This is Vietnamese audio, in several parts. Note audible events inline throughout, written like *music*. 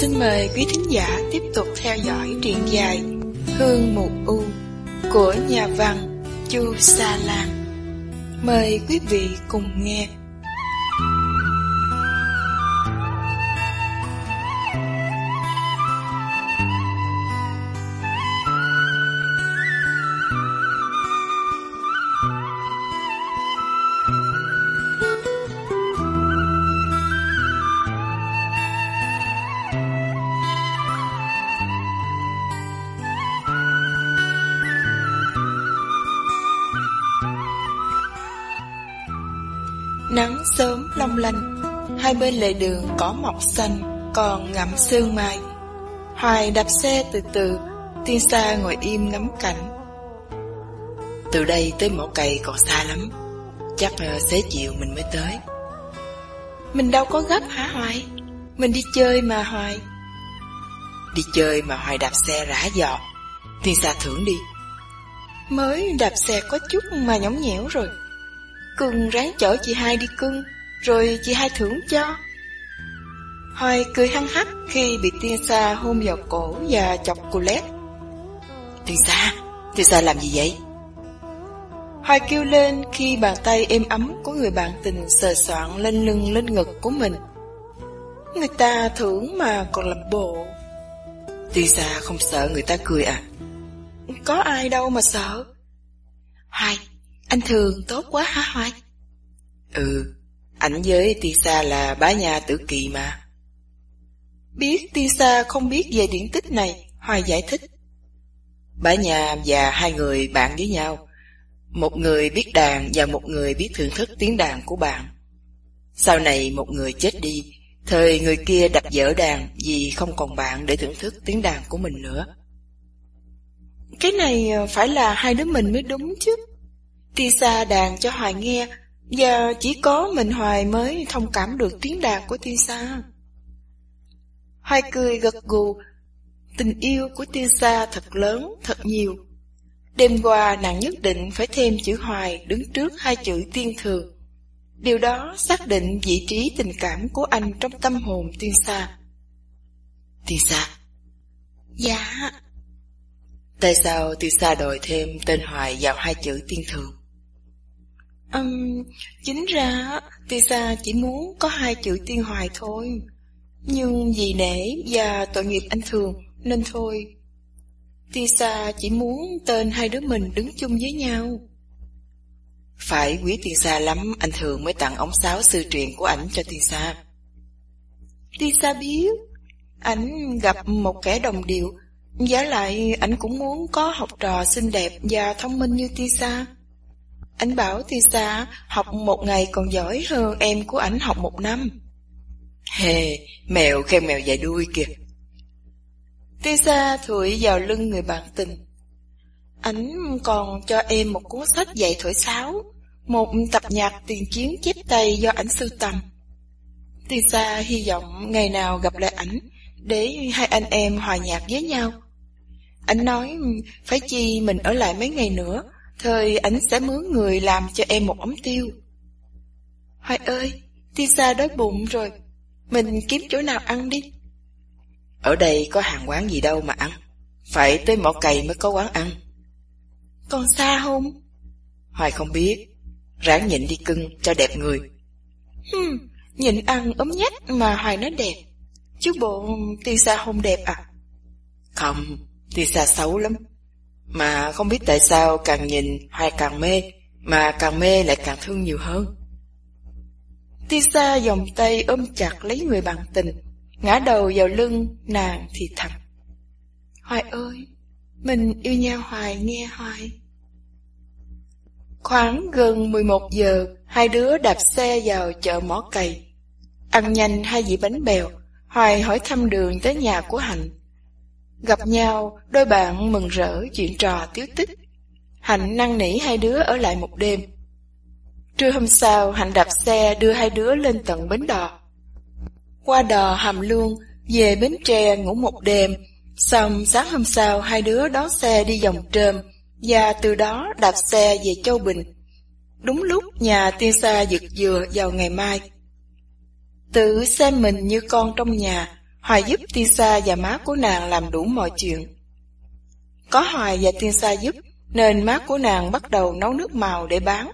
xin mời quý thính giả tiếp tục theo dõi truyện dài Hương Mù U của nhà văn Chu Sa Lan. Mời quý vị cùng nghe. Hai bên lề đường có mọc xanh Còn ngắm sương mai. Hoài đạp xe từ từ Tiên xa ngồi im ngắm cảnh. Từ đây tới mỏ cây còn xa lắm Chắc uh, xế chiều mình mới tới. Mình đâu có gấp hả Hoài? Mình đi chơi mà Hoài. Đi chơi mà Hoài đạp xe rã dọt Tiên xa thưởng đi. Mới đạp xe có chút mà nhõng nhẽo rồi. Cưng ráng chở chị hai đi cưng. Rồi chị hai thưởng cho Hoài cười hăng hắc khi bị tiên sa hôn vào cổ và chọc cô lét Tiên sa, tiên sa làm gì vậy? Hoài kêu lên khi bàn tay êm ấm của người bạn tình sờ soạn lên lưng lên ngực của mình Người ta thưởng mà còn làm bộ Tiên sa không sợ người ta cười à? Có ai đâu mà sợ Hoài, anh Thường tốt quá hả Hoài? Ừ, ảnh với Tisa là bá nhà tử kỳ mà. Biết Tisa không biết về điển tích này, Hoài giải thích. Bá nhà và hai người bạn với nhau. Một người biết đàn và một người biết thưởng thức tiếng đàn của bạn. Sau này một người chết đi, thời người kia đập dở đàn vì không còn bạn để thưởng thức tiếng đàn của mình nữa. Cái này phải là hai đứa mình mới đúng chứ. Tisa đàn cho Hoài nghe, giờ chỉ có mình Hoài mới thông cảm được tiếng đàn của Tiên Sa. Hoài cười gật gù, tình yêu của Tiên Sa thật lớn, thật nhiều. Đêm qua nàng nhất định phải thêm chữ Hoài đứng trước hai chữ tiên thường. Điều đó xác định vị trí tình cảm của anh trong tâm hồn tiên sa. Tiên sa? Dạ. Tại sao tiên sa đòi thêm tên Hoài vào hai chữ tiên thường? Um, chính ra Tisa chỉ muốn có hai chữ tiên hoài thôi. Nhưng vì nể và tội nghiệp anh Thường Nên thôi. Tisa chỉ muốn tên hai đứa mình đứng chung với nhau. Phải quý Tisa lắm Anh Thường mới tặng ống sáo sư truyền của ảnh cho Tisa. Tisa biết Ảnh gặp một kẻ đồng điệu. Giả lại ảnh cũng muốn có học trò xinh đẹp và thông minh như Tisa anh bảo Tisa học một ngày còn giỏi hơn em của ảnh học một năm. Hề, mèo khen mèo dài đuôi kìa. Tisa thổi vào lưng người bạn tình. Ảnh còn cho em một cuốn sách dạy thổi sáo, một tập nhạc tiền chiến chép tay do ảnh sưu tầm. Tisa hy vọng ngày nào gặp lại ảnh để hai anh em hòa nhạc với nhau. Ảnh nói phải chi mình ở lại mấy ngày nữa Thời ảnh sẽ mướn người làm cho em một ống tiêu. Hoài ơi, Tisa đói bụng rồi. Mình kiếm chỗ nào ăn đi. Ở đây có hàng quán gì đâu mà ăn. Phải tới mỏ cày mới có quán ăn. Còn xa không? Hoài không biết. Ráng nhịn đi cưng cho đẹp người. Hmm, nhịn ăn ấm nhách mà Hoài nói đẹp. Chứ bộ Tisa không đẹp à? Không, Tisa xấu lắm. Mà không biết tại sao càng nhìn hoài càng mê, mà càng mê lại càng thương nhiều hơn. Tisa vòng tay ôm chặt lấy người bạn tình, ngã đầu vào lưng nàng thì thầm. Hoài ơi, mình yêu nhau hoài nghe hoài. Khoảng gần 11 giờ, hai đứa đạp xe vào chợ mỏ cày. Ăn nhanh hai dĩa bánh bèo, Hoài hỏi thăm đường tới nhà của Hạnh. Gặp nhau, đôi bạn mừng rỡ chuyện trò tiếu tích. Hạnh năn nỉ hai đứa ở lại một đêm. Trưa hôm sau, Hạnh đạp xe đưa hai đứa lên tận bến đò. Qua đò hàm luông, về bến tre ngủ một đêm. Xong sáng hôm sau, hai đứa đón xe đi vòng trơm, và từ đó đạp xe về Châu Bình. Đúng lúc nhà tiên xa giựt dừa vào ngày mai. Tự xem mình như con trong nhà, Hoài giúp Tisa sa và má của nàng làm đủ mọi chuyện. Có Hoài và Tisa sa giúp, nên má của nàng bắt đầu nấu nước màu để bán.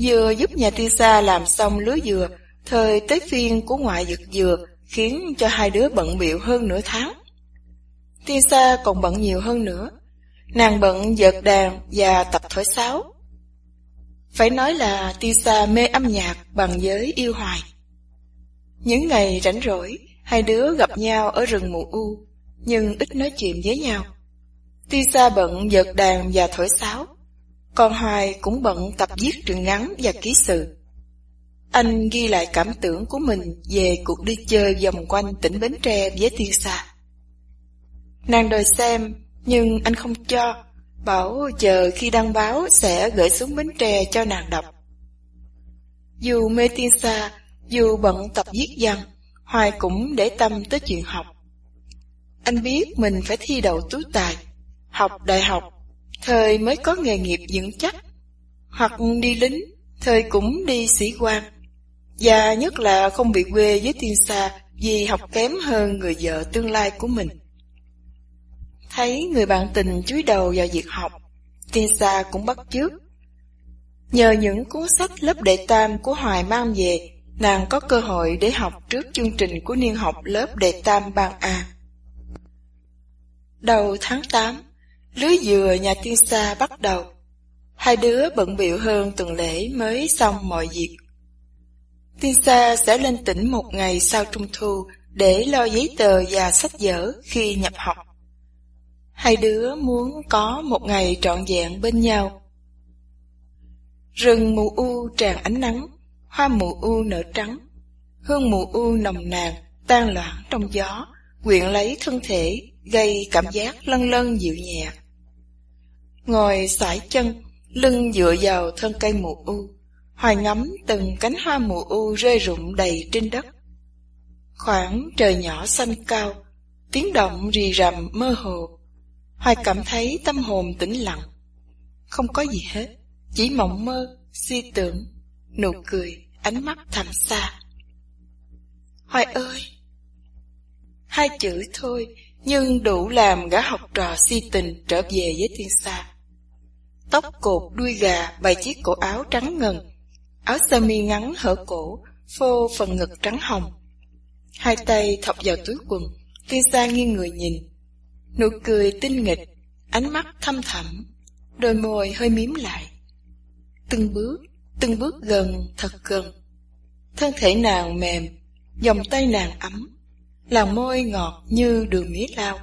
Vừa giúp nhà Tisa sa làm xong lứa dừa, thời tới phiên của ngoại giật dừa khiến cho hai đứa bận biệu hơn nửa tháng. Tisa sa còn bận nhiều hơn nữa. Nàng bận dợt đàn và tập thổi sáo. Phải nói là Tisa sa mê âm nhạc bằng giới yêu hoài. Những ngày rảnh rỗi, hai đứa gặp nhau ở rừng mù u, nhưng ít nói chuyện với nhau. Tisa bận dợt đàn và thổi sáo, còn Hoài cũng bận tập viết truyện ngắn và ký sự. Anh ghi lại cảm tưởng của mình về cuộc đi chơi vòng quanh tỉnh Bến Tre với Tiên Sa. Nàng đòi xem, nhưng anh không cho, bảo chờ khi đăng báo sẽ gửi xuống Bến Tre cho nàng đọc. Dù mê Tiên Sa, dù bận tập viết văn, Hoài cũng để tâm tới chuyện học. Anh biết mình phải thi đậu tú tài, học đại học, thời mới có nghề nghiệp vững chắc, hoặc đi lính, thời cũng đi sĩ quan. Và nhất là không bị quê với tiên xa vì học kém hơn người vợ tương lai của mình. Thấy người bạn tình chúi đầu vào việc học, tiên xa cũng bắt chước. Nhờ những cuốn sách lớp đệ tam của Hoài mang về, nàng có cơ hội để học trước chương trình của niên học lớp đệ tam ban A. Đầu tháng 8, lưới dừa nhà tiên sa bắt đầu. Hai đứa bận biểu hơn tuần lễ mới xong mọi việc Tiên Sa sẽ lên tỉnh một ngày sau trung thu để lo giấy tờ và sách vở khi nhập học. Hai đứa muốn có một ngày trọn vẹn bên nhau. Rừng mù u tràn ánh nắng, hoa mù u nở trắng, hương mù u nồng nàn, tan loãng trong gió, quyện lấy thân thể, gây cảm giác lân lân dịu nhẹ. Ngồi sải chân, lưng dựa vào thân cây mù u, Hoài ngắm từng cánh hoa mù u rơi rụng đầy trên đất. Khoảng trời nhỏ xanh cao, tiếng động rì rầm mơ hồ. Hoài cảm thấy tâm hồn tĩnh lặng. Không có gì hết, chỉ mộng mơ, suy tưởng, nụ cười, ánh mắt thầm xa. Hoài ơi! Hai chữ thôi, nhưng đủ làm gã học trò si tình trở về với thiên xa. Tóc cột đuôi gà bày chiếc cổ áo trắng ngần áo sơ mi ngắn hở cổ, phô phần ngực trắng hồng. Hai tay thọc vào túi quần, tiên xa nghiêng người nhìn. Nụ cười tinh nghịch, ánh mắt thâm thẳm, đôi môi hơi miếm lại. Từng bước, từng bước gần, thật gần. Thân thể nàng mềm, dòng tay nàng ấm, làn môi ngọt như đường mía lao.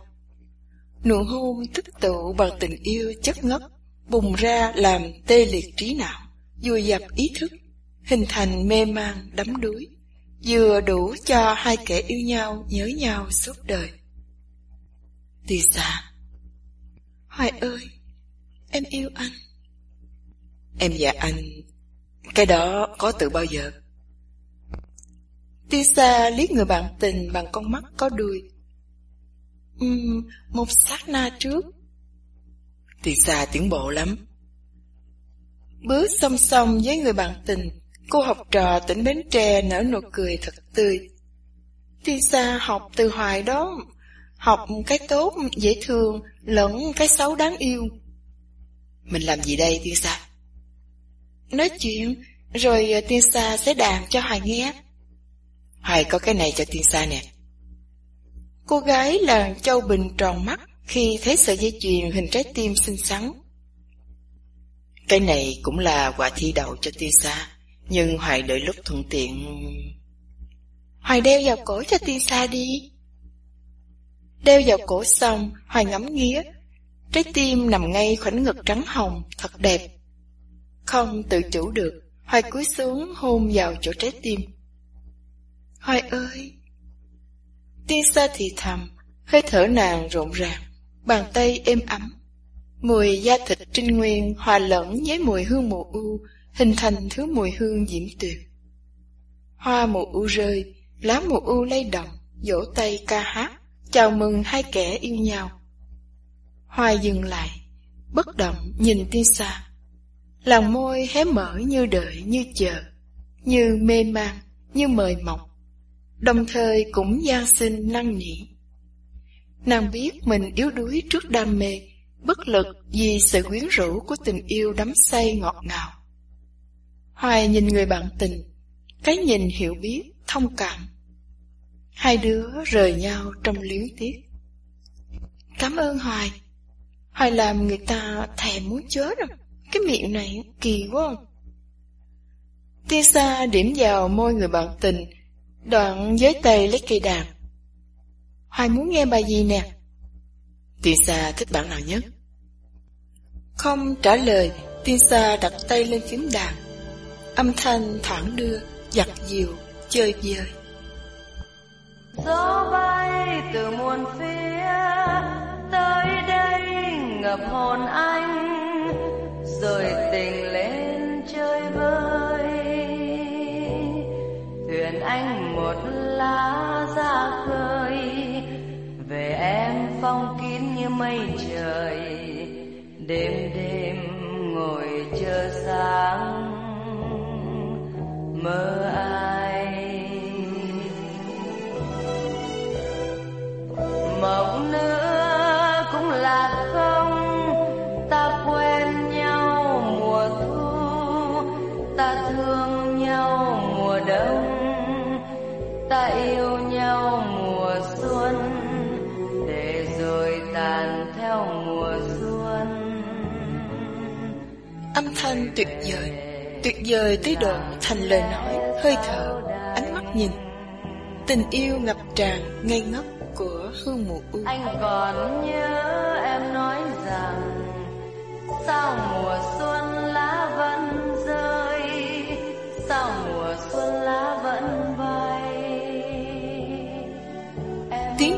Nụ hôn tích tụ bằng tình yêu chất ngất, bùng ra làm tê liệt trí não, vùi dập ý thức hình thành mê mang đắm đuối, vừa đủ cho hai kẻ yêu nhau nhớ nhau suốt đời. Từ xa Hoài ơi, em yêu anh. Em và anh, cái đó có từ bao giờ? Tisa liếc người bạn tình bằng con mắt có đuôi. Uhm, một sát na trước. Tisa tiến bộ lắm. Bước song song với người bạn tình, Cô học trò tỉnh Bến Tre nở nụ cười thật tươi. Tisa học từ hoài đó, học cái tốt dễ thương lẫn cái xấu đáng yêu. Mình làm gì đây Tisa? Nói chuyện, rồi tiên xa sẽ đàn cho Hoài nghe. Hoài có cái này cho tiên xa nè. Cô gái là Châu Bình tròn mắt khi thấy sợi dây chuyền hình trái tim xinh xắn. Cái này cũng là quà thi đậu cho tiên xa. Nhưng Hoài đợi lúc thuận tiện... Hoài đeo vào cổ cho tiên xa đi. Đeo vào cổ xong, Hoài ngắm nghía. Trái tim nằm ngay khoảnh ngực trắng hồng, thật đẹp. Không tự chủ được, Hoài cúi xuống hôn vào chỗ trái tim. Hoài ơi! Tiên xa thì thầm, hơi thở nàng rộn ràng, bàn tay êm ấm. Mùi da thịt trinh nguyên hòa lẫn với mùi hương mùa u hình thành thứ mùi hương diễm tuyệt. Hoa mùa u rơi, lá mùa u lay động, vỗ tay ca hát, chào mừng hai kẻ yêu nhau. Hoài dừng lại, bất động nhìn tiên xa lòng môi hé mở như đợi như chờ, như mê man, như mời mọc. đồng thời cũng gian sinh năng nỉ. Nàng biết mình yếu đuối trước đam mê, bất lực vì sự quyến rũ của tình yêu đắm say ngọt ngào. Hoài nhìn người bạn tình, cái nhìn hiểu biết, thông cảm. Hai đứa rời nhau trong luyến tiếc. Cảm ơn Hoài. Hoài làm người ta thèm muốn chết rồi. Cái miệng này kỳ quá. Tiên xa điểm vào môi người bạn tình, đoạn giới tay lấy cây đàn. Hoài muốn nghe bài gì nè? Tiên xa thích bản nào nhất? Không trả lời, tiên xa đặt tay lên phím đàn. Âm thanh thoảng đưa, giặt dịu, chơi vơi. Gió bay từ muôn phía tới đây ngập hồn anh rồi tình lên chơi vơi. Thuyền anh một lá ra khơi. Về em phong kín như mây trời. Đêm đêm ngồi chờ sáng. Mơ ai? Mộng nữa đông ta yêu nhau mùa xuân để rồi tàn theo mùa xuân Âm thanh tuyệt vời, tuyệt vời tới độ thành lời nói, hơi thở, ánh mắt nhìn. Tình yêu ngập tràn, ngây ngốc của hương mùa u. anh còn nhớ em nói rằng sao mùa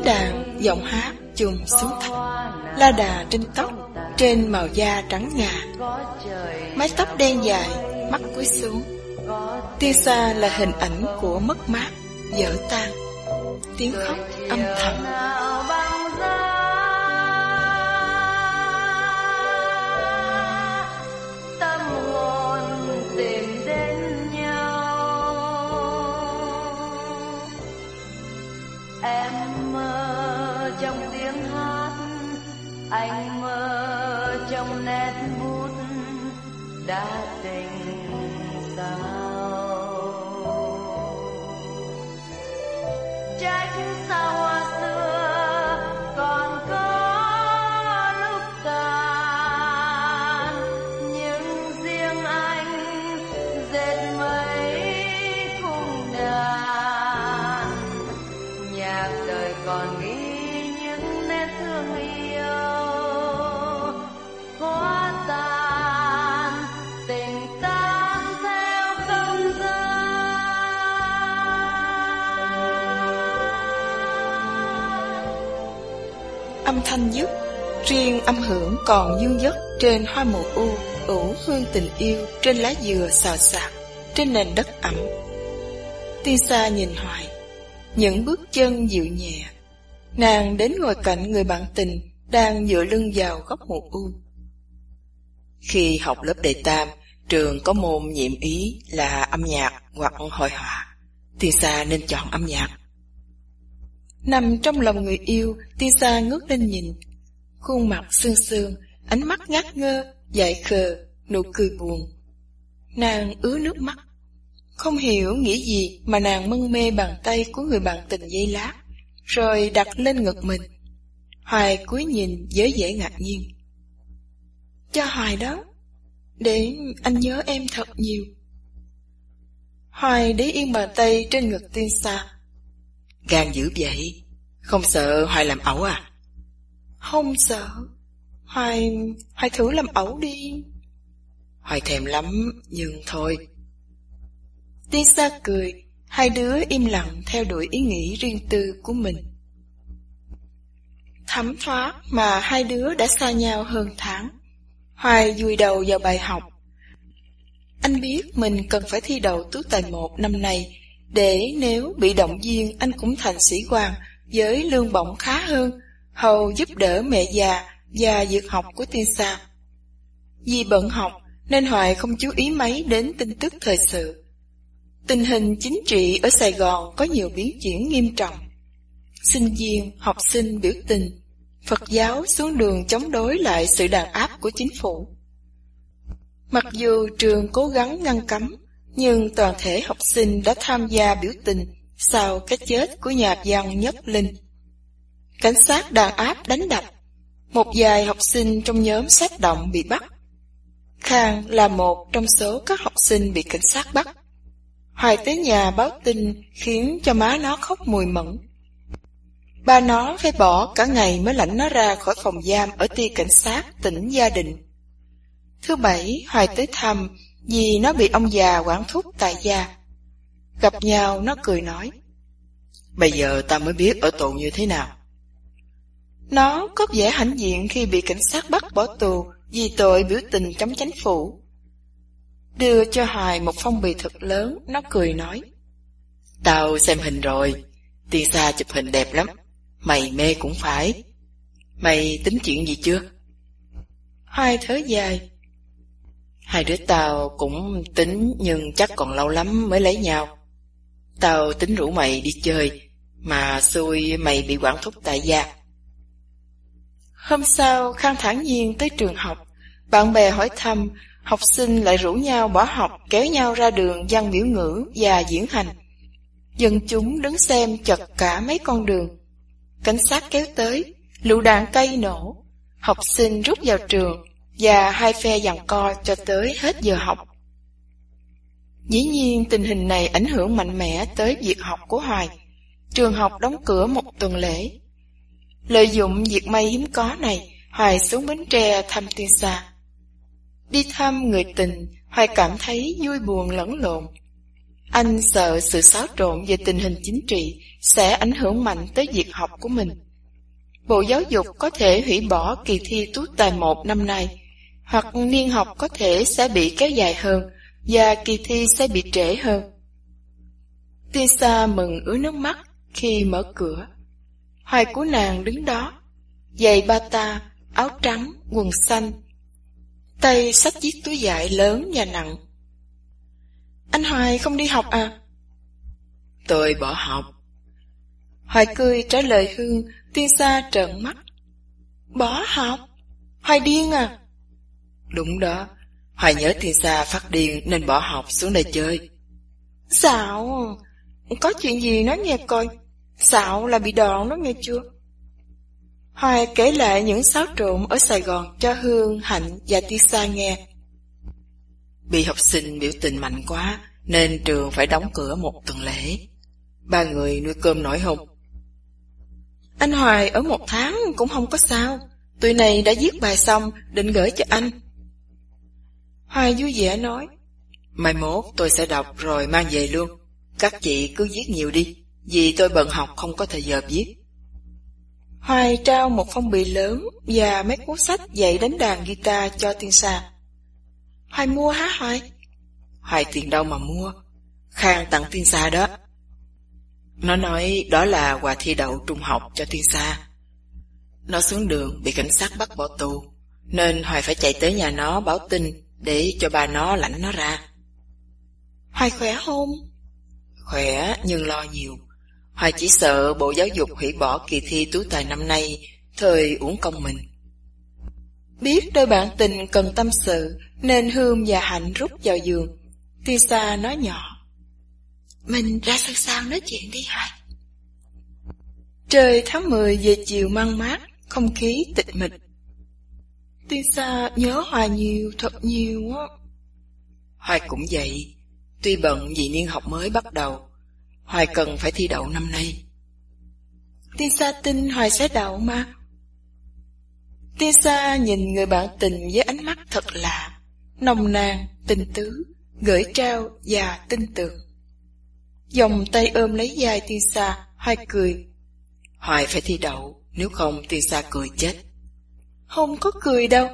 đàn, giọng hát trùng xuống thấp, la đà trên tóc, trên màu da trắng ngà, mái tóc đen dài, mắt cúi xuống. tia Tiêu xa là hình ảnh của mất mát, dở tan, tiếng khóc âm thầm. Âm thanh dứt, riêng âm hưởng còn dương dứt trên hoa mộ u, ủ hương tình yêu trên lá dừa xào xạc, trên nền đất ẩm. Tiên xa nhìn hoài, những bước chân dịu nhẹ. Nàng đến ngồi cạnh người bạn tình đang dựa lưng vào góc mộ u. Khi học lớp đệ tam, trường có môn nhiệm ý là âm nhạc hoặc hội họa. Tiên xa nên chọn âm nhạc. Nằm trong lòng người yêu, tiên ngước lên nhìn. Khuôn mặt sương sương, ánh mắt ngát ngơ, dại khờ, nụ cười buồn. Nàng ứa nước mắt. Không hiểu nghĩ gì mà nàng mân mê bàn tay của người bạn tình dây lát, rồi đặt lên ngực mình. Hoài cúi nhìn với vẻ ngạc nhiên. Cho Hoài đó, để anh nhớ em thật nhiều. Hoài để yên bàn tay trên ngực tiên xa. Gan dữ vậy, không sợ Hoài làm ẩu à? Không sợ. Hoài, Hoài thử làm ẩu đi. Hoài thèm lắm, nhưng thôi. Tiên xa cười, hai đứa im lặng theo đuổi ý nghĩ riêng tư của mình. Thấm thoát mà hai đứa đã xa nhau hơn tháng. Hoài vùi đầu vào bài học. Anh biết mình cần phải thi đậu tú tài một năm nay, để nếu bị động viên anh cũng thành sĩ quan với lương bổng khá hơn, hầu giúp đỡ mẹ già và việc học của tiên sa. Vì bận học nên Hoài không chú ý mấy đến tin tức thời sự. Tình hình chính trị ở Sài Gòn có nhiều biến chuyển nghiêm trọng. Sinh viên, học sinh biểu tình, Phật giáo xuống đường chống đối lại sự đàn áp của chính phủ. Mặc dù trường cố gắng ngăn cấm, nhưng toàn thể học sinh đã tham gia biểu tình sau cái chết của nhà văn Nhất Linh. Cảnh sát đàn áp đánh đập, một vài học sinh trong nhóm sát động bị bắt. Khang là một trong số các học sinh bị cảnh sát bắt. Hoài tới nhà báo tin khiến cho má nó khóc mùi mẫn. Ba nó phải bỏ cả ngày mới lãnh nó ra khỏi phòng giam ở ti cảnh sát tỉnh Gia đình. Thứ bảy, Hoài tới thăm vì nó bị ông già quản thúc tại gia. Gặp nhau nó cười nói. Bây giờ ta mới biết ở tù như thế nào. Nó có vẻ hãnh diện khi bị cảnh sát bắt bỏ tù vì tội biểu tình chống chính phủ. Đưa cho Hoài một phong bì thật lớn, nó cười nói. Tao xem hình rồi, tiên xa chụp hình đẹp lắm, mày mê cũng phải. Mày tính chuyện gì chưa? Hoài thở dài. Hai đứa tao cũng tính nhưng chắc còn lâu lắm mới lấy nhau. Tao tính rủ mày đi chơi, mà xui mày bị quản thúc tại gia. Hôm sau, Khang thản nhiên tới trường học. Bạn bè hỏi thăm, học sinh lại rủ nhau bỏ học kéo nhau ra đường văn biểu ngữ và diễn hành. Dân chúng đứng xem chật cả mấy con đường. Cảnh sát kéo tới, lựu đạn cây nổ. Học sinh rút vào trường và hai phe giằng co cho tới hết giờ học. Dĩ nhiên tình hình này ảnh hưởng mạnh mẽ tới việc học của Hoài. Trường học đóng cửa một tuần lễ. Lợi dụng việc may hiếm có này, Hoài xuống Bến Tre thăm tiên Sa. Đi thăm người tình, Hoài cảm thấy vui buồn lẫn lộn. Anh sợ sự xáo trộn về tình hình chính trị sẽ ảnh hưởng mạnh tới việc học của mình. Bộ Giáo dục có thể hủy bỏ kỳ thi tú tài một năm nay, hoặc niên học có thể sẽ bị kéo dài hơn và kỳ thi sẽ bị trễ hơn. Tiên Sa mừng ứa nước mắt khi mở cửa. Hoài của nàng đứng đó, giày bata, áo trắng, quần xanh. Tay xách chiếc túi vải lớn và nặng. Anh Hoài không đi học à? Tôi bỏ học. Hoài cười trả lời Hương, tiên xa trợn mắt. Bỏ học? Hoài điên à? Đúng đó, Hoài nhớ tiên xa phát điên nên bỏ học xuống đây chơi. Sao? Có chuyện gì nói nghe coi. Xạo là bị đòn đó nghe chưa? Hoài kể lại những xáo trộn ở Sài Gòn cho Hương, Hạnh và Tisa nghe. Bị học sinh biểu tình mạnh quá, nên trường phải đóng cửa một tuần lễ. Ba người nuôi cơm nổi không? Anh Hoài ở một tháng cũng không có sao. Tụi này đã viết bài xong, định gửi cho anh. Hoài vui vẻ nói. Mai mốt tôi sẽ đọc rồi mang về luôn. Các chị cứ viết nhiều đi. Vì tôi bận học không có thời giờ viết. Hoài trao một phong bì lớn và mấy cuốn sách dạy đánh đàn guitar cho tiên sa. Hoài mua hả Hoài? Hoài tiền đâu mà mua. Khang tặng tiên sa đó. Nó nói đó là quà thi đậu trung học cho tiên sa. Nó xuống đường bị cảnh sát bắt bỏ tù, nên Hoài phải chạy tới nhà nó báo tin để cho bà nó lãnh nó ra. Hoài khỏe không? Khỏe nhưng lo nhiều. Hoài chỉ sợ Bộ Giáo dục hủy bỏ kỳ thi tú tài năm nay, thời uổng công mình. Biết đôi bạn tình cần tâm sự, nên Hương và Hạnh rút vào giường. Tisa nói nhỏ. Mình ra sân sau nói chuyện đi Hoài. Trời tháng 10 về chiều mang mát, không khí tịch mịch. Tisa nhớ Hoài nhiều, thật nhiều á. Hoài cũng vậy, tuy bận vì niên học mới bắt đầu, Hoài cần phải thi đậu năm nay. Tiên Sa tin Hoài sẽ đậu mà. Tiên Sa nhìn người bạn tình với ánh mắt thật lạ, nồng nàn, tình tứ, gửi trao và tin tưởng. Dòng tay ôm lấy vai Tiên Sa, Hoài cười. Hoài phải thi đậu, nếu không Tiên Sa cười chết. Không có cười đâu,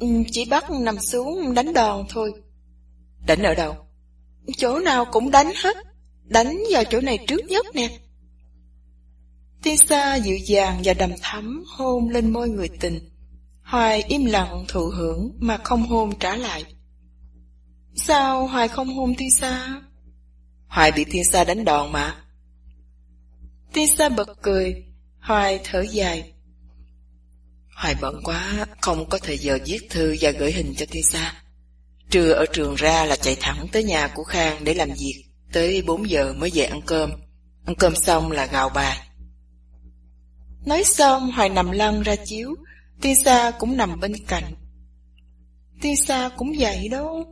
ừ, chỉ bắt nằm xuống đánh đòn thôi. Đánh ở đâu? Chỗ nào cũng đánh hết đánh vào chỗ này trước nhất nè. Tiên sa dịu dàng và đầm thắm hôn lên môi người tình. Hoài im lặng thụ hưởng mà không hôn trả lại. Sao Hoài không hôn Tiên sa? Hoài bị tiên sa đánh đòn mà. Tiên sa bật cười, Hoài thở dài. Hoài bận quá, không có thời giờ viết thư và gửi hình cho tiên sa. Trưa ở trường ra là chạy thẳng tới nhà của Khang để làm việc, tới 4 giờ mới về ăn cơm. Ăn cơm xong là gào bài. Nói xong Hoài nằm lăn ra chiếu, Tiên Sa cũng nằm bên cạnh. Tiên Sa cũng vậy đó,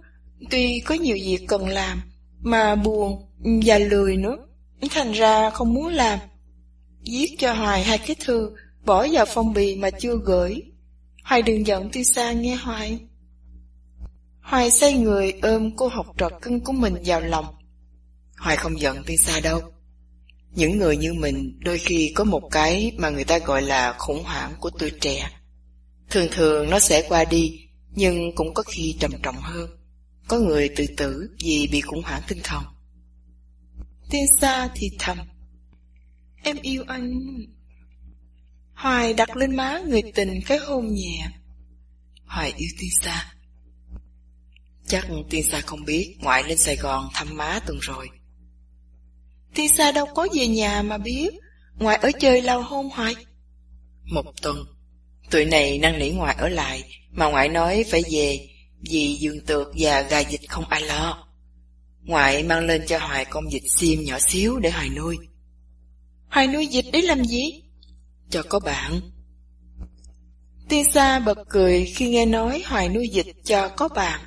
tuy có nhiều việc cần làm, mà buồn và lười nữa, thành ra không muốn làm. Viết cho Hoài hai cái thư, bỏ vào phong bì mà chưa gửi. Hoài đừng giận Tiên Sa nghe Hoài. Hoài say người ôm cô học trò cưng của mình vào lòng. Hoài không giận Tiên Sa đâu. Những người như mình đôi khi có một cái mà người ta gọi là khủng hoảng của tuổi trẻ. Thường thường nó sẽ qua đi, nhưng cũng có khi trầm trọng hơn. Có người tự tử vì bị khủng hoảng tinh thần. Tiên Sa thì thầm. Em yêu anh. Hoài đặt lên má người tình cái hôn nhẹ. Hoài yêu Tiên Sa. Chắc Tiên Sa không biết ngoại lên Sài Gòn thăm má tuần rồi. Tiên Sa đâu có về nhà mà biết, ngoại ở chơi lâu hôn Hoài. Một tuần, tuổi này năn nỉ ngoại ở lại, mà ngoại nói phải về, vì giường tược và gà dịch không ai lo. Ngoại mang lên cho Hoài con dịch xiêm nhỏ xíu để Hoài nuôi. Hoài nuôi dịch để làm gì? Cho có bạn. Tiên Sa bật cười khi nghe nói Hoài nuôi dịch cho có bạn.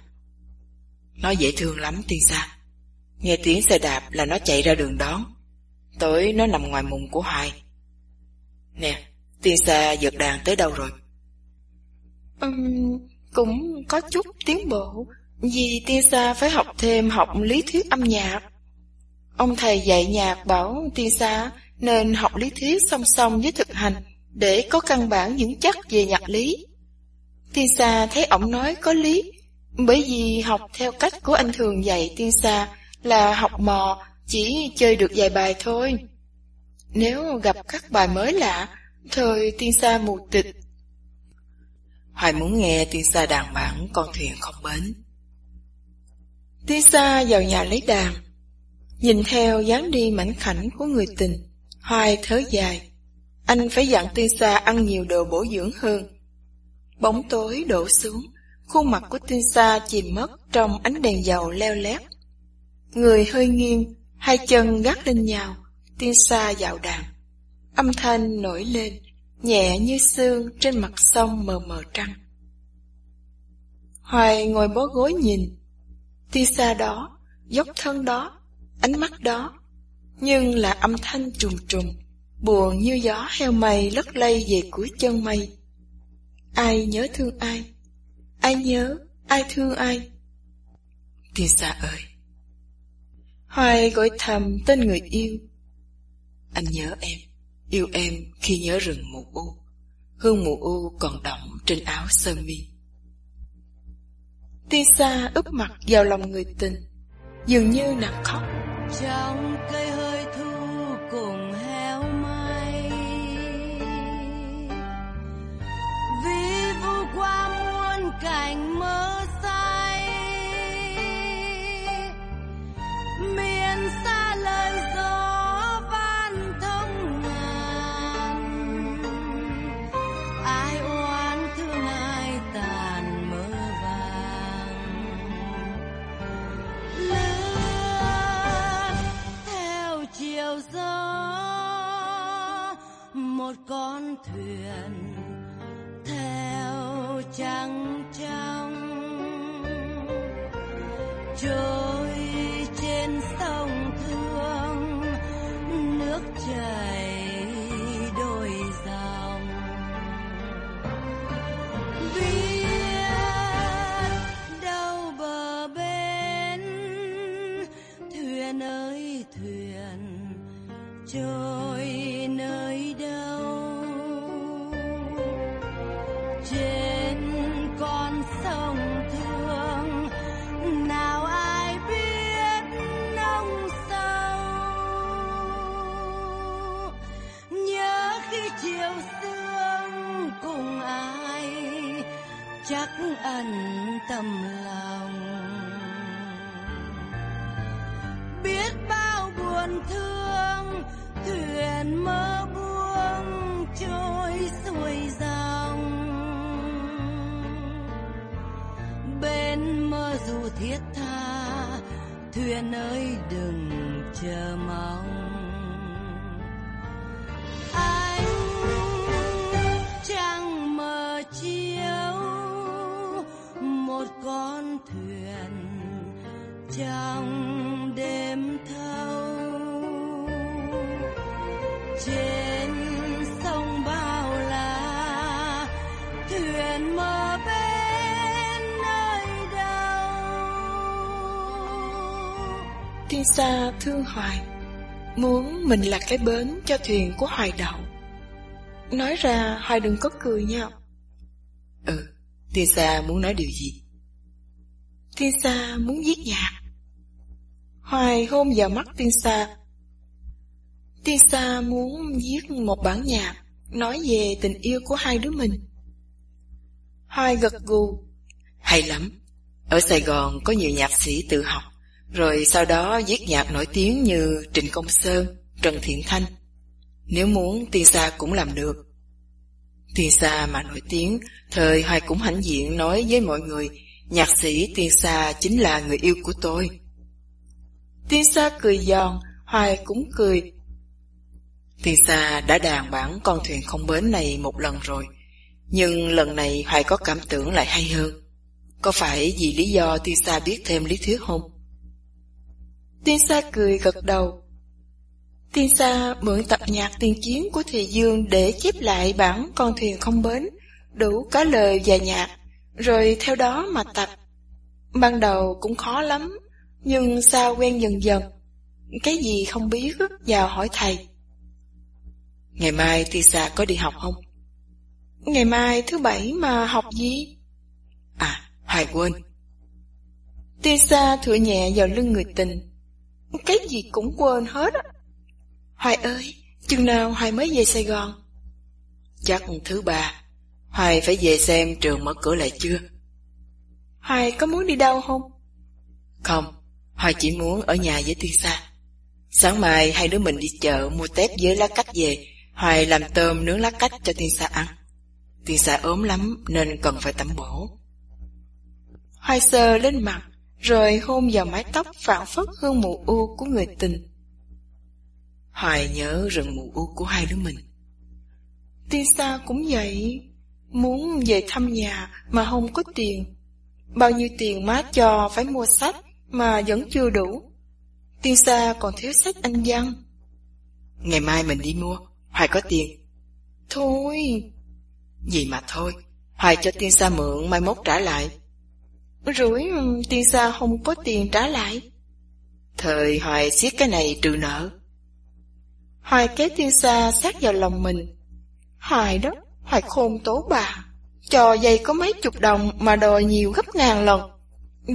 Nó dễ thương lắm Tiên Sa. Nghe tiếng xe đạp là nó chạy ra đường đón. Tối nó nằm ngoài mùng của Hoài. Nè, tiên Sa giật đàn tới đâu rồi? Uhm, cũng có chút tiến bộ, vì tiên Sa phải học thêm học lý thuyết âm nhạc. Ông thầy dạy nhạc bảo tiên Sa nên học lý thuyết song song với thực hành để có căn bản vững chắc về nhạc lý. Tiên xa thấy ông nói có lý, bởi vì học theo cách của anh thường dạy tiên xa là học mò, chỉ chơi được vài bài thôi. Nếu gặp các bài mới lạ, thời tiên sa mù tịch. Hoài muốn nghe tiên sa đàn bản con thuyền không bến. Tiên sa vào nhà lấy đàn, nhìn theo dáng đi mảnh khảnh của người tình, Hoài thở dài. Anh phải dặn tiên sa ăn nhiều đồ bổ dưỡng hơn. Bóng tối đổ xuống, khuôn mặt của tiên sa chìm mất trong ánh đèn dầu leo lét. Người hơi nghiêng, hai chân gác lên nhau, tiên xa dạo đàn. Âm thanh nổi lên, nhẹ như sương trên mặt sông mờ mờ trăng. Hoài ngồi bó gối nhìn, tiên xa đó, dốc thân đó, ánh mắt đó, nhưng là âm thanh trùng trùng, buồn như gió heo mây lất lây về cuối chân mây. Ai nhớ thương ai? Ai nhớ, ai thương ai? Tiên xa ơi! Hoài gọi thầm tên người yêu. Anh nhớ em, yêu em khi nhớ rừng mù u. Hương mù u còn đọng trên áo sơ mi. Tiên xa úp mặt vào lòng người tình, dường như nàng khóc. Trong cây cảnh mơ say. Miền xa lời gió van thông ngàn. Ai oán thương ai tàn mơ vàng. Lướt theo chiều gió, một con thuyền theo trăng thuyền trôi nơi đâu? Trên con sông thương, nào ai biết nông sâu? Nhớ khi chiều sương cùng ai, chắc ẩn tâm lòng. Còn thương thuyền mơ buông trôi xuôi dòng. Bên mơ dù thiết tha, thuyền ơi đừng chờ mong. Anh trăng mờ một con thuyền trong đêm thâu. Tiên xa thương hoài Muốn mình là cái bến cho thuyền của hoài đậu. Nói ra hoài đừng có cười nha. Ừ, tiên xa muốn nói điều gì? Tiên xa muốn giết nhạc. Hoài hôn vào mắt tiên xa Tiên xa muốn viết một bản nhạc Nói về tình yêu của hai đứa mình. Hoài gật gù. Hay lắm. Ở Sài Gòn có nhiều nhạc sĩ tự học, rồi sau đó viết nhạc nổi tiếng như Trịnh Công Sơn, Trần Thiện Thanh. Nếu muốn, Tiên Sa cũng làm được. Tiên Sa mà nổi tiếng, thời Hoài cũng hãnh diện nói với mọi người, nhạc sĩ Tiên Sa chính là người yêu của tôi. Tiên Sa cười giòn Hoài cũng cười Tiên Sa đã đàn bản con thuyền không bến này một lần rồi, nhưng lần này Hoài có cảm tưởng lại hay hơn. Có phải vì lý do Tiên Sa biết thêm lý thuyết không? Tiên xa cười gật đầu Tiên xa mượn tập nhạc tiền chiến của Thùy Dương để chép lại bản con thuyền không bến, đủ cả lời và nhạc, rồi theo đó mà tập. Ban đầu cũng khó lắm, nhưng sao quen dần dần. Cái gì không biết vào hỏi thầy. Ngày mai Tiên Sa có đi học không? Ngày mai thứ bảy mà học gì? À, Hoài quên. Tiên xa thửa nhẹ vào lưng người tình. Cái gì cũng quên hết á. Hoài ơi, chừng nào Hoài mới về Sài Gòn? Chắc thứ ba, Hoài phải về xem trường mở cửa lại chưa? Hoài có muốn đi đâu không? Không, Hoài chỉ muốn ở nhà với Tiên Sa. Sáng mai hai đứa mình đi chợ mua tép với lá cách về, Hoài làm tôm nướng lá cách cho Tiên Sa ăn. Tiên Sa ốm lắm nên cần phải tắm bổ. Hoài sờ lên mặt, rồi hôn vào mái tóc phản phất hương mù u của người tình. Hoài nhớ rừng mù u của hai đứa mình. Tiên xa cũng vậy, muốn về thăm nhà mà không có tiền. Bao nhiêu tiền má cho phải mua sách mà vẫn chưa đủ. Tiên xa còn thiếu sách anh văn. Ngày mai mình đi mua, Hoài có tiền. Thôi, Gì mà thôi, Hoài cho Tiên Sa mượn mai mốt trả lại rủi tiên xa không có tiền trả lại. Thời Hoài siết cái này trừ nợ. Hoài kéo tiên xa sát vào lòng mình. Hoài đó, Hoài khôn tố bà. Trò dây có mấy chục đồng mà đòi nhiều gấp ngàn lần.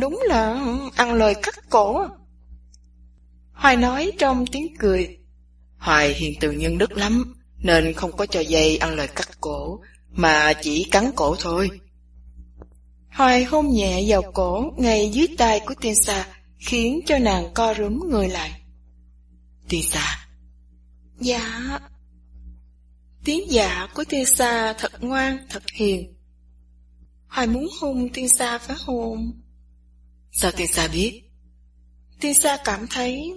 Đúng là ăn lời cắt cổ. Hoài nói trong tiếng cười. Hoài hiền từ nhân đức lắm, nên không có cho dây ăn lời cắt cổ, mà chỉ cắn cổ thôi. Hoài hôn nhẹ vào cổ ngay dưới tay của tiên xa, khiến cho nàng co rúm người lại. Tiên Sa, Dạ. Tiếng dạ của tiên xa thật ngoan, thật hiền. Hoài muốn hôn tiên xa phải hôn. sao Tiên Sa biết? Tiên xa cảm thấy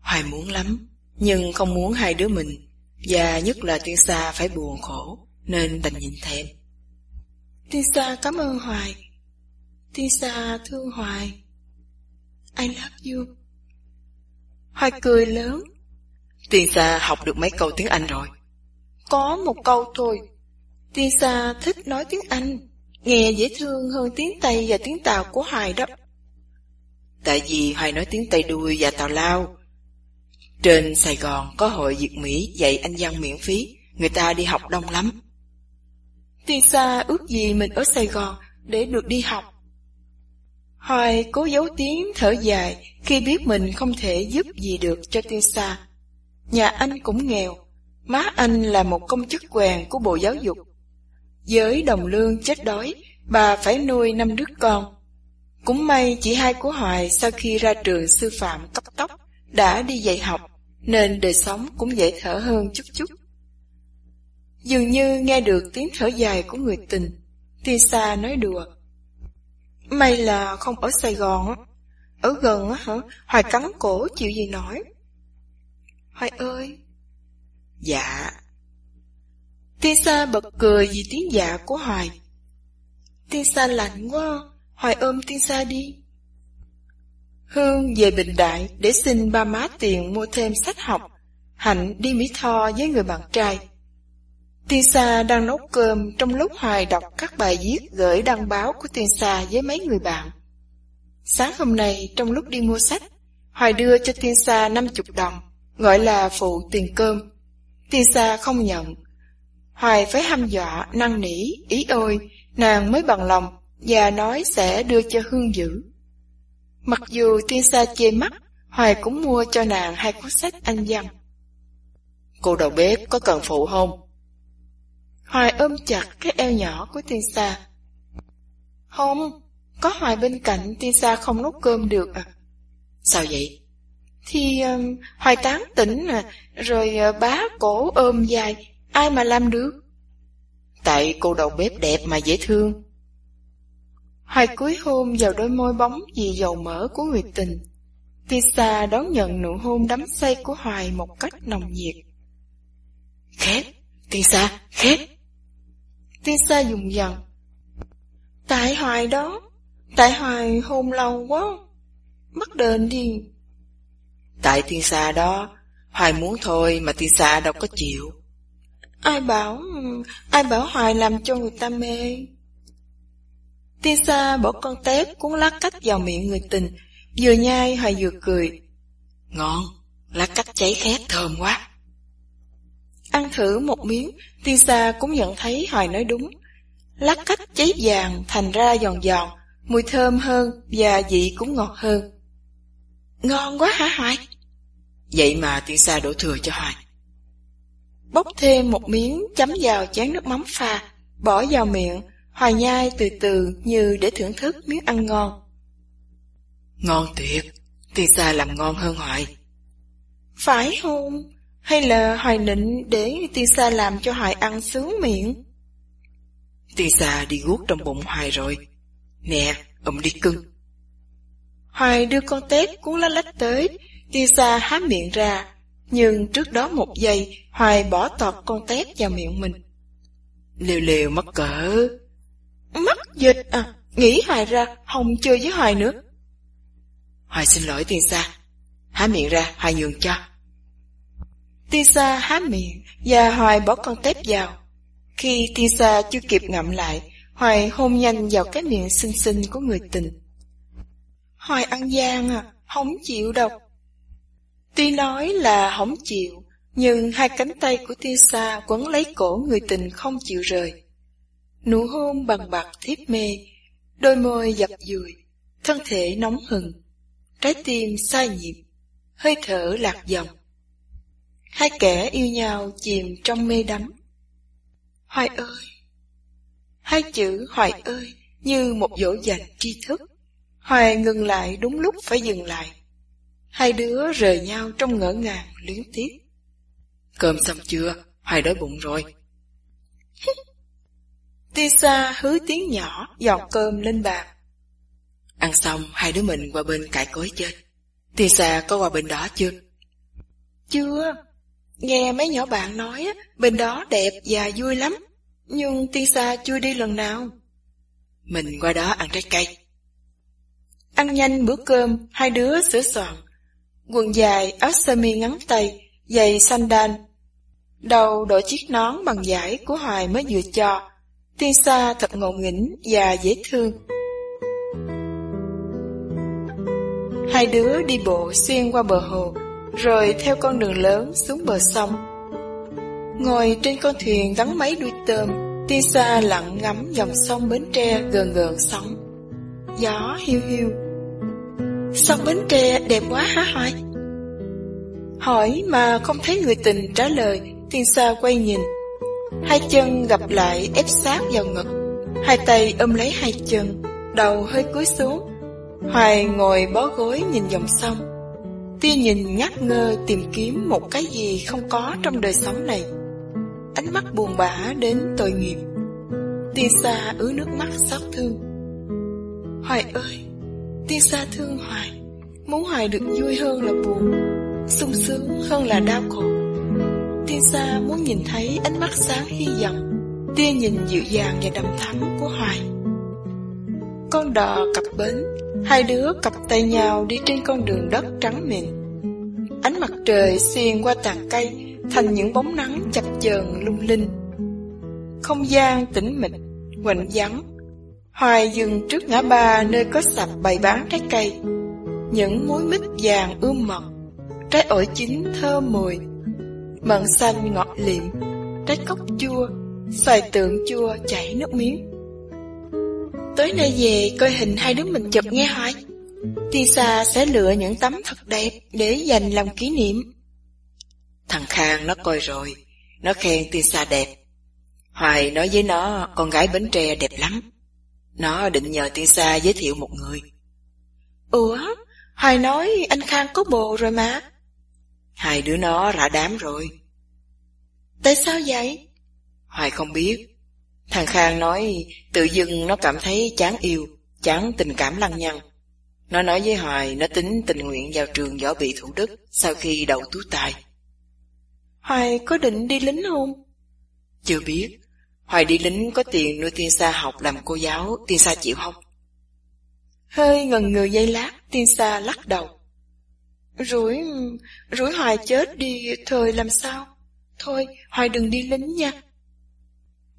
Hoài muốn lắm, nhưng không muốn hai đứa mình, và nhất là Tiên Sa phải buồn khổ, nên đành nhìn thèm. Tiên xa cảm ơn Hoài. Tiên xa thương Hoài. I love you. Hoài cười lớn. Tiên Sa học được mấy câu tiếng Anh rồi. Có một câu thôi. Tiên xa thích nói tiếng Anh. Nghe dễ thương hơn tiếng Tây và tiếng Tàu của Hoài đó. Tại vì Hoài nói tiếng Tây đuôi và Tào Lao. Trên Sài Gòn có hội Việt Mỹ dạy anh văn miễn phí, người ta đi học đông lắm. Tiên Sa ước gì mình ở Sài Gòn để được đi học. Hoài cố giấu tiếng thở dài khi biết mình không thể giúp gì được cho tiên Sa. Nhà anh cũng nghèo, má anh là một công chức quèn của Bộ Giáo dục. Với đồng lương chết đói, bà phải nuôi năm đứa con. Cũng may chị hai của Hoài sau khi ra trường sư phạm cấp tốc đã đi dạy học, nên đời sống cũng dễ thở hơn chút chút. Dường như nghe được tiếng thở dài của người tình, Tiên Sa nói đùa. May là không ở Sài Gòn á, ở gần á hả, Hoài cắn cổ chịu gì nổi. Hoài ơi! Dạ. Tiên Sa bật cười vì tiếng dạ của Hoài. Tiên Sa lạnh quá, Hoài ôm Tiên Sa đi. Hương về Bình Đại để xin ba má tiền mua thêm sách học. Hạnh đi Mỹ Tho với người bạn trai. Tiên Sa đang nấu cơm trong lúc Hoài đọc các bài viết gửi đăng báo của Tiên Sa với mấy người bạn. Sáng hôm nay trong lúc đi mua sách, Hoài đưa cho Tiên Sa 50 đồng, gọi là phụ tiền cơm. Tiên Sa không nhận. Hoài phải hăm dọa, năn nỉ, ý ôi, nàng mới bằng lòng và nói sẽ đưa cho Hương giữ. Mặc dù Tiên Sa chê mắt, Hoài cũng mua cho nàng hai cuốn sách anh văn. Cô đầu bếp có cần phụ không? Hoài ôm chặt cái eo nhỏ của Tiên Sa. Không, có Hoài bên cạnh Tiên Sa không nấu cơm được à. Sao vậy? Thì um, Hoài tán tỉnh à, rồi uh, bá cổ ôm dài, ai mà làm được? Tại cô đầu bếp đẹp mà dễ thương. Hoài cúi hôn vào đôi môi bóng vì dầu mỡ của người tình. Tisa đón nhận nụ hôn đắm say của Hoài một cách nồng nhiệt. Khét, Tisa, khét. Tisa dùng dần. Tại Hoài đó, tại Hoài hôn lâu quá. Mất đền đi. Tại Tisa đó, Hoài muốn thôi mà Tisa đâu có chịu. Ai bảo, ai bảo Hoài làm cho người ta mê. Tiên Sa bỏ con tép cuốn lá cách vào miệng người tình, vừa nhai Hoài vừa cười. Ngon, lá cách cháy khét thơm quá. Ăn thử một miếng, Tiên Sa cũng nhận thấy Hoài nói đúng. Lá cách cháy vàng thành ra giòn giòn, mùi thơm hơn và vị cũng ngọt hơn. Ngon quá hả Hoài? Vậy mà Tiên Sa đổ thừa cho Hoài. Bốc thêm một miếng chấm vào chén nước mắm pha, bỏ vào miệng, Hoài nhai từ từ như để thưởng thức miếng ăn ngon. Ngon tuyệt, Tiên Sa làm ngon hơn Hoài. Phải không? Hay là Hoài nịnh để Tiên Sa làm cho Hoài ăn sướng miệng? Tiên Sa đi guốc trong bụng Hoài rồi. Nè, ôm đi cưng. Hoài đưa con tép cuốn lá lách tới, Tiên Sa há miệng ra, nhưng trước đó một giây, Hoài bỏ tọt con tép vào miệng mình. Liều liều mất cỡ. Mất dịch à, nghĩ Hoài ra, không chơi với Hoài nữa. Hoài xin lỗi Tiên Sa. Há miệng ra, Hoài nhường cho. Tisa há miệng và Hoài bỏ con tép vào. Khi Tisa chưa kịp ngậm lại, Hoài hôn nhanh vào cái miệng xinh xinh của người tình. Hoài ăn gian à, không chịu đâu. Tuy nói là không chịu, nhưng hai cánh tay của Tisa quấn lấy cổ người tình không chịu rời. Nụ hôn bằng bạc thiếp mê, đôi môi dập dùi, thân thể nóng hừng, trái tim sai nhịp, hơi thở lạc dòng. Hai kẻ yêu nhau chìm trong mê đắm. Hoài ơi! Hai chữ Hoài ơi như một dỗ dành tri thức. Hoài ngừng lại đúng lúc phải dừng lại. Hai đứa rời nhau trong ngỡ ngàng luyến tiếc. Cơm xong chưa? Hoài đói bụng rồi. *laughs* Tisa hứ tiếng nhỏ dọn cơm lên bàn. Ăn xong, hai đứa mình qua bên cải cối chơi. Tisa có qua bên đó chưa? Chưa. Nghe mấy nhỏ bạn nói bên đó đẹp và vui lắm. Nhưng Tisa chưa đi lần nào. Mình qua đó ăn trái cây. Ăn nhanh bữa cơm, hai đứa sửa soạn. Quần dài, áo sơ mi ngắn tay, giày sandal. Đầu đội chiếc nón bằng vải của Hoài mới vừa cho. Tiên xa thật ngộ nghĩnh và dễ thương. Hai đứa đi bộ xuyên qua bờ hồ, rồi theo con đường lớn xuống bờ sông. Ngồi trên con thuyền gắn máy đuôi tôm, Tiên xa lặng ngắm dòng sông Bến Tre gần gần sóng. Gió hiu hiu. Sông Bến Tre đẹp quá hả hỏi? Hỏi mà không thấy người tình trả lời, Tiên xa quay nhìn. Hai chân gặp lại ép sát vào ngực, hai tay ôm lấy hai chân, đầu hơi cúi xuống. Hoài ngồi bó gối nhìn dòng sông. Tia nhìn ngắt ngơ tìm kiếm một cái gì không có trong đời sống này. Ánh mắt buồn bã đến tội nghiệp. Tiên xa ứa nước mắt xót thương. Hoài ơi, tiên xa thương Hoài. Muốn Hoài được vui hơn là buồn, sung sướng hơn là đau khổ. Tiên xa muốn nhìn thấy ánh mắt sáng hy vọng, tia nhìn dịu dàng và đầm thắm của Hoài. Con đò cặp bến, hai đứa cặp tay nhau đi trên con đường đất trắng mịn. Ánh mặt trời xuyên qua tàn cây thành những bóng nắng chập chờn lung linh. Không gian tĩnh mịch, quạnh vắng. Hoài dừng trước ngã ba nơi có sạp bày bán trái cây. Những muối mít vàng ươm mật, trái ổi chín thơm mùi, mận xanh ngọt liệm, trái cốc chua, xoài tượng chua chảy nước miếng. Tối nay về coi hình hai đứa mình chụp nghe hỏi. Tisa sẽ lựa những tấm thật đẹp để dành làm kỷ niệm. Thằng Khang nó coi rồi, nó khen Tisa đẹp. Hoài nói với nó con gái Bến Tre đẹp lắm. Nó định nhờ Tisa giới thiệu một người. Ủa, Hoài nói anh Khang có bồ rồi mà. Hai đứa nó rã đám rồi. Tại sao vậy? Hoài không biết. Thằng Khang nói tự dưng nó cảm thấy chán yêu, chán tình cảm lăng nhăng. Nó nói với Hoài nó tính tình nguyện vào trường võ bị Thủ Đức sau khi đậu tú tài. Hoài có định đi lính không? Chưa biết. Hoài đi lính có tiền nuôi tiên sa học làm cô giáo, tiên sa chịu không? Hơi ngần ngừ dây lát, tiên sa lắc đầu. Rủi, rủi Hoài chết đi, thời làm sao? Thôi, Hoài đừng đi lính nha.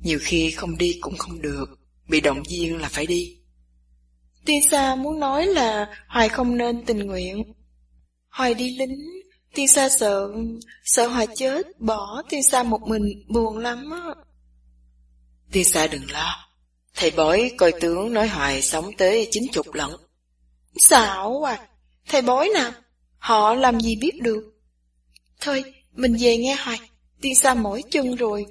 Nhiều khi không đi cũng không được, bị động viên là phải đi. Tiên Sa muốn nói là Hoài không nên tình nguyện. Hoài đi lính, Tiên Sa sợ, sợ Hoài chết, bỏ Tiên Sa một mình, buồn lắm á. Tiên Sa đừng lo, thầy bói coi tướng nói Hoài sống tới chín chục lận. Xạo à, thầy bói nào, họ làm gì biết được. Thôi, mình về nghe Hoài, Tiên Sa mỏi chân rồi.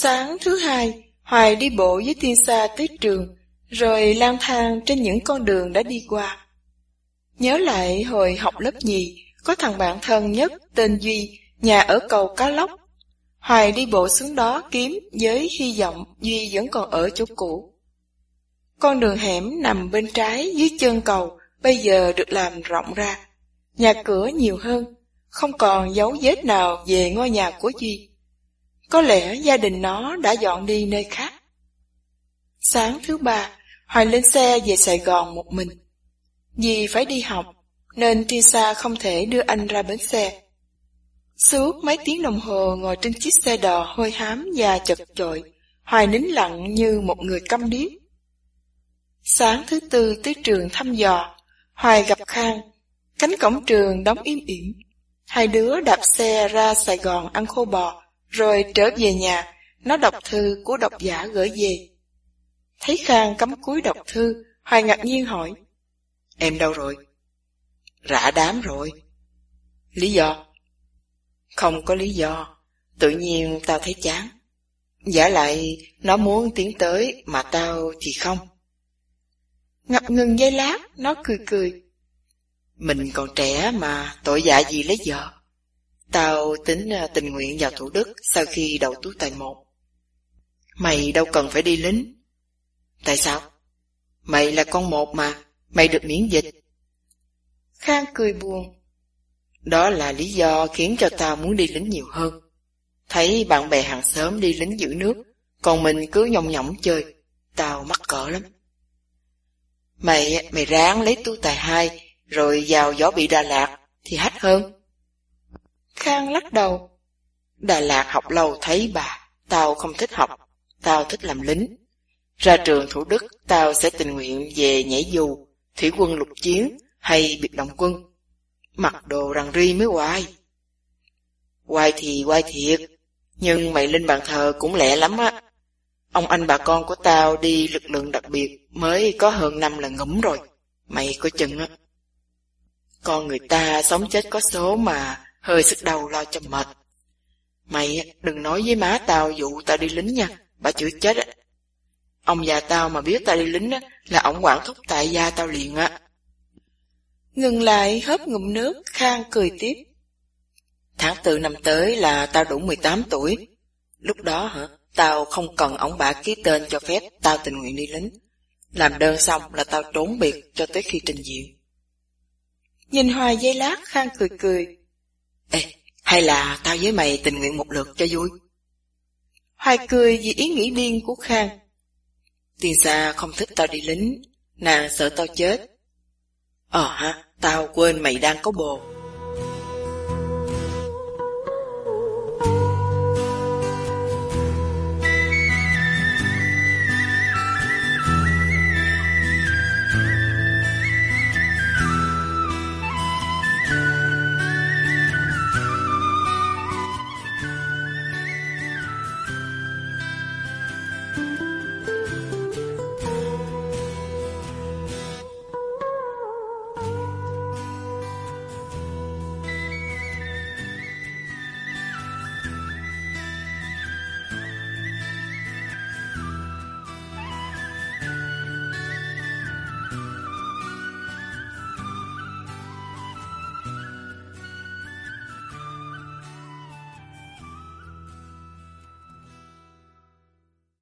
Sáng thứ hai, Hoài đi bộ với Thiên Sa tới trường, rồi lang thang trên những con đường đã đi qua. Nhớ lại hồi học lớp nhì, có thằng bạn thân nhất tên Duy, nhà ở cầu Cá Lóc. Hoài đi bộ xuống đó kiếm với hy vọng Duy vẫn còn ở chỗ cũ. Con đường hẻm nằm bên trái dưới chân cầu, bây giờ được làm rộng ra. Nhà cửa nhiều hơn, không còn dấu vết nào về ngôi nhà của Duy. Có lẽ gia đình nó đã dọn đi nơi khác. Sáng thứ ba, Hoài lên xe về Sài Gòn một mình. Vì phải đi học, nên Tisa không thể đưa anh ra bến xe. Suốt mấy tiếng đồng hồ ngồi trên chiếc xe đò hôi hám và chật chội, Hoài nín lặng như một người câm điếc. Sáng thứ tư tới trường thăm dò, Hoài gặp Khang. Cánh cổng trường đóng im ỉm. Hai đứa đạp xe ra Sài Gòn ăn khô bò, rồi trở về nhà, nó đọc thư của độc giả gửi về. Thấy Khang cắm cúi đọc thư, Hoài ngạc nhiên hỏi. Em đâu rồi? Rã đám rồi. Lý do? Không có lý do. Tự nhiên tao thấy chán. Giả lại, nó muốn tiến tới, mà tao thì không. Ngập ngừng giây lát, nó cười cười. Mình còn trẻ mà, tội dạ gì lấy vợ. Tao tính à, tình nguyện vào Thủ Đức sau khi đầu tú tài một. Mày đâu cần phải đi lính. Tại sao? Mày là con một mà, mày được miễn dịch. Khang cười buồn. Đó là lý do khiến cho tao muốn đi lính nhiều hơn. Thấy bạn bè hàng xóm đi lính giữ nước, còn mình cứ nhông nhỏng chơi, tao mắc cỡ lắm. Mày, mày ráng lấy tu tài hai, rồi vào gió bị Đà Lạt, thì hách hơn. Khang lắc đầu. Đà Lạt học lâu thấy bà, tao không thích học, tao thích làm lính. Ra trường Thủ Đức, tao sẽ tình nguyện về nhảy dù, thủy quân lục chiến hay biệt động quân. Mặc đồ rằng ri mới hoài. Hoài thì hoài thiệt, nhưng mày lên bàn thờ cũng lẹ lắm á. Ông anh bà con của tao đi lực lượng đặc biệt mới có hơn năm là ngủm rồi. Mày có chừng á. Con người ta sống chết có số mà hơi sức đầu lo cho mệt. Mày đừng nói với má tao vụ tao đi lính nha, bà chửi chết á. Ông già tao mà biết tao đi lính á, là ổng quản thúc tại gia tao liền á. Ngừng lại hớp ngụm nước, Khang cười tiếp. Tháng tư năm tới là tao đủ 18 tuổi. Lúc đó hả, tao không cần ông bà ký tên cho phép tao tình nguyện đi lính. Làm đơn xong là tao trốn biệt cho tới khi trình diện. Nhìn hoài giây lát Khang cười cười. Ê, hay là tao với mày tình nguyện một lượt cho vui? Hoài cười vì ý nghĩ điên của Khang. Tiên xa không thích tao đi lính, nàng sợ tao chết. Ờ ha, tao quên mày đang có bồ.